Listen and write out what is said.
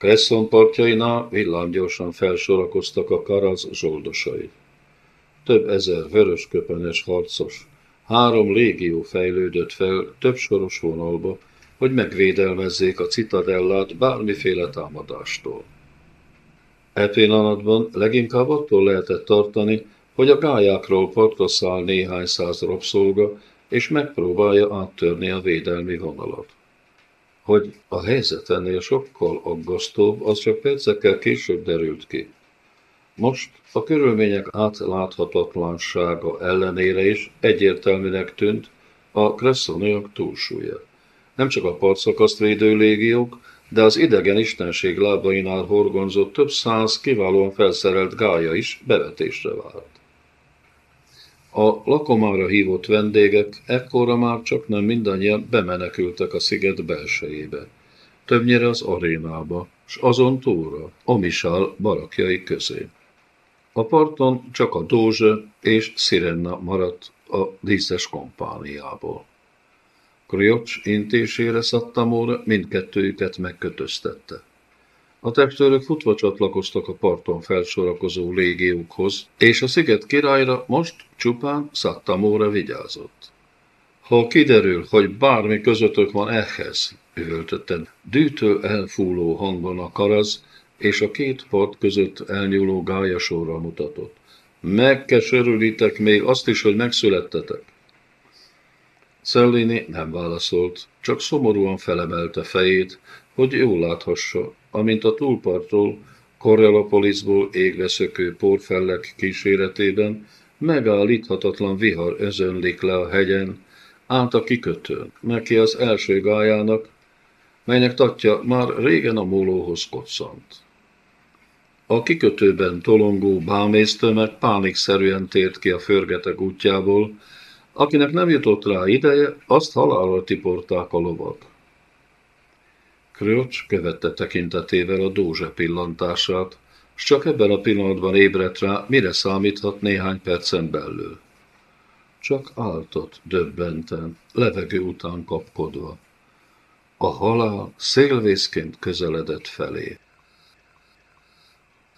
Cresson partjainál villámgyorsan felsorakoztak a karaz zsoldosai. Több ezer vörösköpenes harcos, három légió fejlődött fel több soros vonalba, hogy megvédelmezzék a citadellát bármiféle támadástól. E pillanatban leginkább attól lehetett tartani, hogy a gályákról partra száll néhány száz rabszolga, és megpróbálja áttörni a védelmi vonalat. Hogy a helyzet ennél sokkal aggasztóbb, az csak percekkel később derült ki. Most a körülmények átláthatatlansága ellenére is egyértelműnek tűnt a kresszoniak túlsúlya. Nem csak a partszakaszt védő légiók, de az idegen istenség lábainál horgonzott több száz kiválóan felszerelt gája is bevetésre várt. A lakomára hívott vendégek ekkora már csak nem mindannyian bemenekültek a sziget belsejébe, többnyire az arénába, s azon túlra, a misál barakjai közé. A parton csak a Dózse és Szirenna maradt a díszes kompániából. Kriocs intésére Szattamóra mindkettőjüket megkötöztette. A testőrök futva csatlakoztak a parton felsorakozó légiókhoz, és a sziget királyra most csupán Szattamóra vigyázott. Ha kiderül, hogy bármi közöttök van ehhez, üvöltötted, dűtől elfúló hangon a karaz, és a két part között elnyúló gályasóra mutatott. Megkeserülitek még azt is, hogy megszülettetek. Szellini nem válaszolt, csak szomorúan felemelte fejét, hogy jól láthassa, amint a túlpartról, Korrelopolisból égre szökő porfellek kíséretében megállíthatatlan vihar özönlik le a hegyen, át a kikötőn, neki az első gájának, melynek tatja már régen a mólóhoz koccant. A kikötőben tolongó bámésztömeg pánikszerűen tért ki a förgeteg útjából, akinek nem jutott rá ideje, azt halálra tiporták a lovak. Kröcs követte tekintetével a dózse pillantását, s csak ebben a pillanatban ébredt rá, mire számíthat néhány percen belül. Csak áltott döbbenten, levegő után kapkodva. A halál szélvészként közeledett felé.